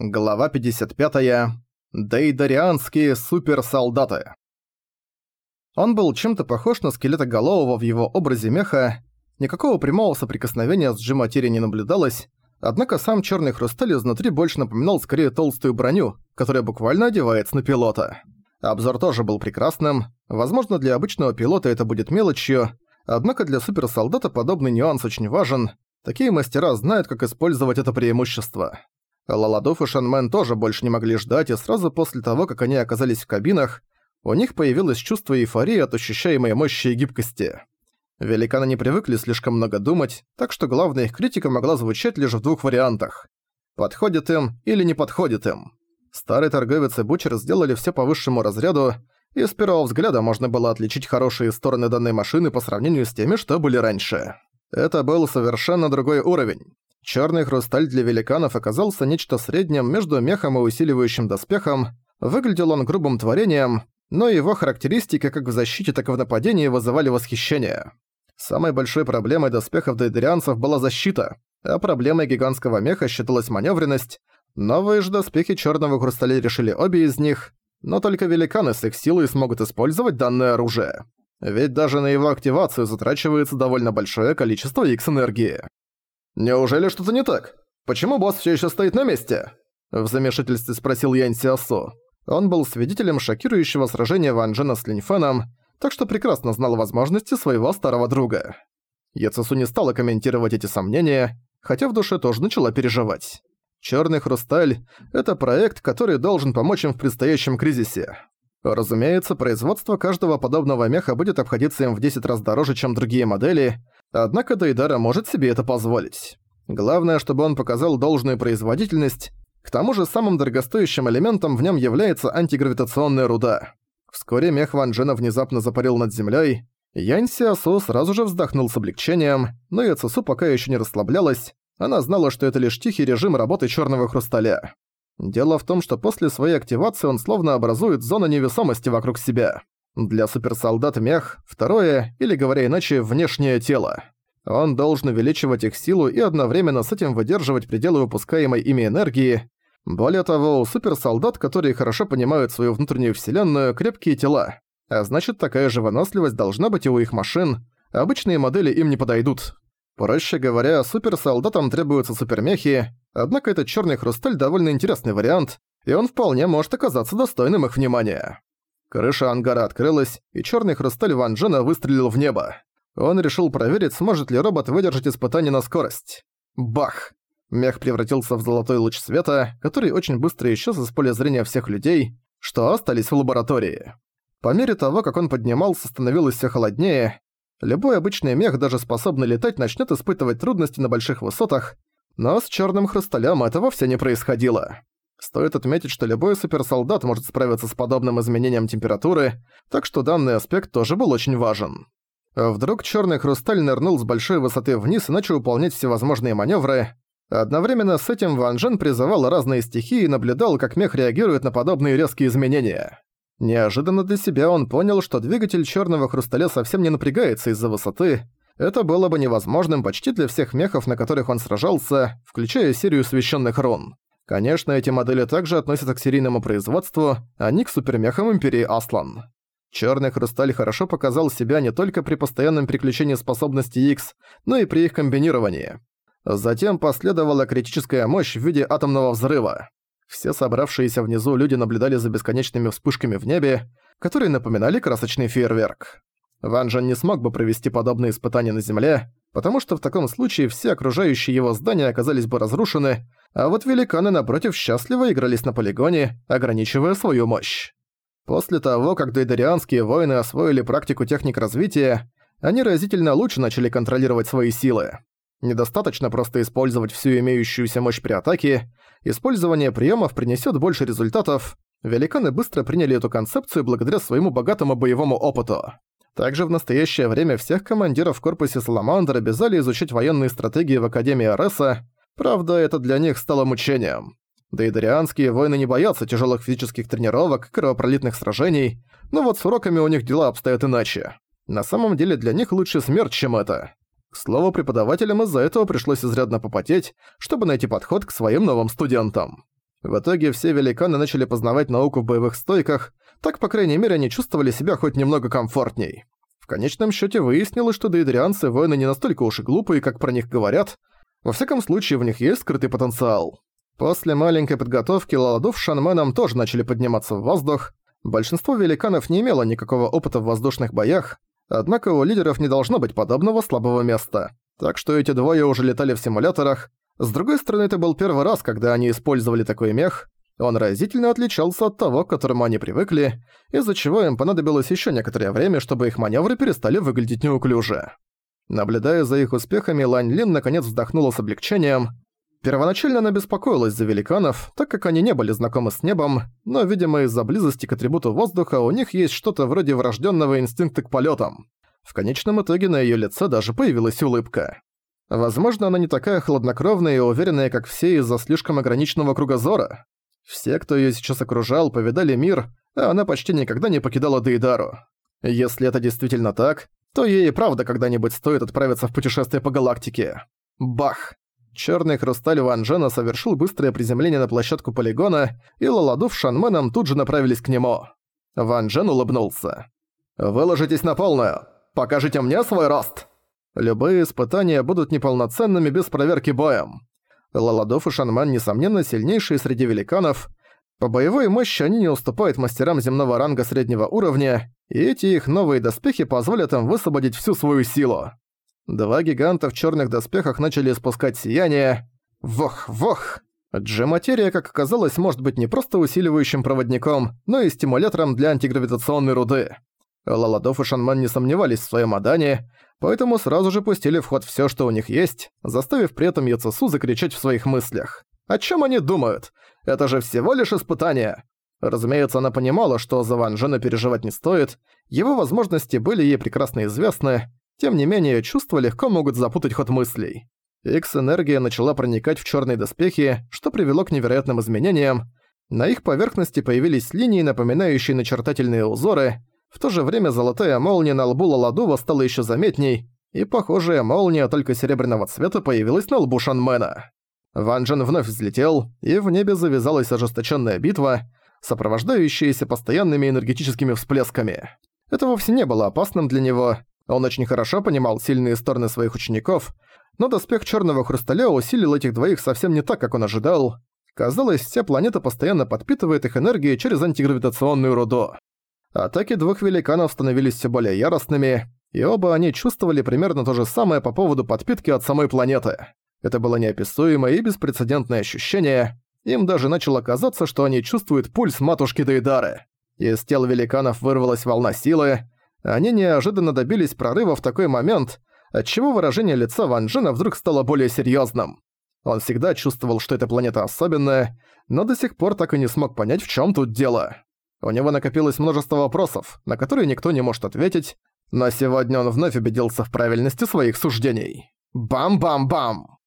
Глава 55. Дейдарианские суперсолдаты. Он был чем-то похож на скелетоголового в его образе меха, никакого прямого соприкосновения с G-материей не наблюдалось, однако сам черный хрусталь изнутри больше напоминал скорее толстую броню, которая буквально одевается на пилота. Обзор тоже был прекрасным, возможно для обычного пилота это будет мелочью, однако для суперсолдата подобный нюанс очень важен, такие мастера знают, как использовать это преимущество. Лаладов и Шанмен тоже больше не могли ждать, и сразу после того, как они оказались в кабинах, у них появилось чувство эйфории от ощущаемой мощи и гибкости. Великаны не привыкли слишком много думать, так что главная их критика могла звучать лишь в двух вариантах. Подходит им или не подходит им. Старый торговец и бучер сделали все по высшему разряду, и с первого взгляда можно было отличить хорошие стороны данной машины по сравнению с теми, что были раньше. Это был совершенно другой уровень. Черный хрусталь для великанов оказался нечто средним между мехом и усиливающим доспехом. Выглядел он грубым творением, но его характеристики как в защите, так и в нападении вызывали восхищение. Самой большой проблемой доспехов дейдерианцев была защита, а проблемой гигантского меха считалась маневренность. Новые же доспехи черного хрусталя решили обе из них, но только великаны с их силой смогут использовать данное оружие. Ведь даже на его активацию затрачивается довольно большое количество X-энергии. «Неужели что-то не так? Почему босс все еще стоит на месте?» В замешательстве спросил Янь Сиасо. Он был свидетелем шокирующего сражения Ван Джена с Линьфеном, так что прекрасно знал возможности своего старого друга. Яцесу не стала комментировать эти сомнения, хотя в душе тоже начала переживать. «Чёрный хрусталь» — это проект, который должен помочь им в предстоящем кризисе. Разумеется, производство каждого подобного меха будет обходиться им в 10 раз дороже, чем другие модели, Однако Дейдара может себе это позволить. Главное, чтобы он показал должную производительность, к тому же самым дорогостоящим элементом в нем является антигравитационная руда. Вскоре мех Ван Джена внезапно запарил над землей. Янь Сиасу сразу же вздохнул с облегчением, но и Цесу пока еще не расслаблялась, она знала, что это лишь тихий режим работы черного хрусталя. Дело в том, что после своей активации он словно образует зону невесомости вокруг себя. Для суперсолдат мех – второе, или говоря иначе, внешнее тело. Он должен увеличивать их силу и одновременно с этим выдерживать пределы выпускаемой ими энергии. Более того, у суперсолдат, которые хорошо понимают свою внутреннюю вселенную, крепкие тела. А значит, такая же выносливость должна быть и у их машин. Обычные модели им не подойдут. Проще говоря, суперсолдатам требуются супермехи, однако этот черный хрусталь довольно интересный вариант, и он вполне может оказаться достойным их внимания. Крыша ангара открылась, и черный хрусталь Ван Джена выстрелил в небо. Он решил проверить, сможет ли робот выдержать испытание на скорость. Бах! Мех превратился в золотой луч света, который очень быстро исчез из поля зрения всех людей, что остались в лаборатории. По мере того, как он поднимался, становилось все холоднее. Любой обычный мех, даже способный летать, начнет испытывать трудности на больших высотах, но с черным хрусталем этого все не происходило. Стоит отметить, что любой суперсолдат может справиться с подобным изменением температуры, так что данный аспект тоже был очень важен. Вдруг черный хрусталь нырнул с большой высоты вниз и начал выполнять всевозможные маневры. Одновременно с этим Ван Джен призывал разные стихии и наблюдал, как мех реагирует на подобные резкие изменения. Неожиданно для себя он понял, что двигатель черного хрусталя совсем не напрягается из-за высоты. Это было бы невозможным почти для всех мехов, на которых он сражался, включая серию священных рун. Конечно, эти модели также относятся к серийному производству, а не к супермехам Империи Аслан. Чёрный хрусталь хорошо показал себя не только при постоянном переключении способности X, но и при их комбинировании. Затем последовала критическая мощь в виде атомного взрыва. Все собравшиеся внизу люди наблюдали за бесконечными вспышками в небе, которые напоминали красочный фейерверк. Ван Джен не смог бы провести подобные испытания на Земле, потому что в таком случае все окружающие его здания оказались бы разрушены, а вот великаны напротив счастливо игрались на полигоне, ограничивая свою мощь. После того, как дейдарианские воины освоили практику техник развития, они разительно лучше начали контролировать свои силы. Недостаточно просто использовать всю имеющуюся мощь при атаке, использование приемов принесет больше результатов, великаны быстро приняли эту концепцию благодаря своему богатому боевому опыту. Также в настоящее время всех командиров в корпусе Саламандр обязали изучить военные стратегии в Академии Ареса, Правда, это для них стало мучением. Да и дарианские воины не боятся тяжелых физических тренировок, кровопролитных сражений, но вот с уроками у них дела обстоят иначе. На самом деле для них лучше смерть, чем это. К слову, преподавателям из-за этого пришлось изрядно попотеть, чтобы найти подход к своим новым студентам. В итоге все великаны начали познавать науку в боевых стойках, так, по крайней мере, они чувствовали себя хоть немного комфортней. В конечном счете выяснилось, что дейдрианцы воины не настолько уж и глупые, как про них говорят. Во всяком случае, в них есть скрытый потенциал. После маленькой подготовки Лаладов с Шанменом тоже начали подниматься в воздух. Большинство великанов не имело никакого опыта в воздушных боях, однако у лидеров не должно быть подобного слабого места. Так что эти двое уже летали в симуляторах. С другой стороны, это был первый раз, когда они использовали такой мех. Он разительно отличался от того, к которому они привыкли, из-за чего им понадобилось еще некоторое время, чтобы их маневры перестали выглядеть неуклюже. Наблюдая за их успехами, Лань Лин наконец вздохнула с облегчением. Первоначально она беспокоилась за великанов, так как они не были знакомы с небом, но, видимо, из-за близости к атрибуту воздуха у них есть что-то вроде врожденного инстинкта к полетам. В конечном итоге на ее лице даже появилась улыбка. Возможно, она не такая хладнокровная и уверенная, как все из-за слишком ограниченного кругозора. Все, кто ее сейчас окружал, повидали мир, а она почти никогда не покидала Дейдару. Если это действительно так, то ей и правда когда-нибудь стоит отправиться в путешествие по галактике. Бах! Черный хрусталь Ван Джена совершил быстрое приземление на площадку полигона, и Лаладу с Шанменом тут же направились к нему. Ван Джен улыбнулся. «Выложитесь на полную! Покажите мне свой рост!» Любые испытания будут неполноценными без проверки боем. Лаладов и Шанмен, несомненно, сильнейшие среди великанов. По боевой мощи они не уступают мастерам земного ранга среднего уровня, и эти их новые доспехи позволят им высвободить всю свою силу. Два гиганта в черных доспехах начали испускать сияние. Вох, вох! G-материя, как оказалось, может быть не просто усиливающим проводником, но и стимулятором для антигравитационной руды. Лаладов и Шанман не сомневались в своем Адане, поэтому сразу же пустили в ход всё, что у них есть, заставив при этом Яцесу закричать в своих мыслях. О чём они думают? Это же всего лишь испытание. Разумеется, она понимала, что за Ван Джена переживать не стоит, его возможности были ей прекрасно известны, тем не менее, чувства легко могут запутать ход мыслей. Икс-энергия начала проникать в черные доспехи, что привело к невероятным изменениям. На их поверхности появились линии, напоминающие начертательные узоры. В то же время золотая молния на лбу Лаладува стала еще заметней, и похожая молния только серебряного цвета появилась на лбу Шанмена. Ван Джен вновь взлетел, и в небе завязалась ожесточенная битва, сопровождающаяся постоянными энергетическими всплесками. Это вовсе не было опасным для него, он очень хорошо понимал сильные стороны своих учеников, но доспех Черного Хрусталя усилил этих двоих совсем не так, как он ожидал. Казалось, вся планета постоянно подпитывает их энергией через антигравитационную руду. Атаки двух великанов становились все более яростными, и оба они чувствовали примерно то же самое по поводу подпитки от самой планеты. Это было неописуемое и беспрецедентное ощущение. Им даже начало казаться, что они чувствуют пульс матушки Дейдары. Из тел великанов вырвалась волна силы, они неожиданно добились прорыва в такой момент, отчего выражение лица Ван Джена вдруг стало более серьёзным. Он всегда чувствовал, что эта планета особенная, но до сих пор так и не смог понять, в чём тут дело. У него накопилось множество вопросов, на которые никто не может ответить, но сегодня он вновь убедился в правильности своих суждений. Бам-бам-бам!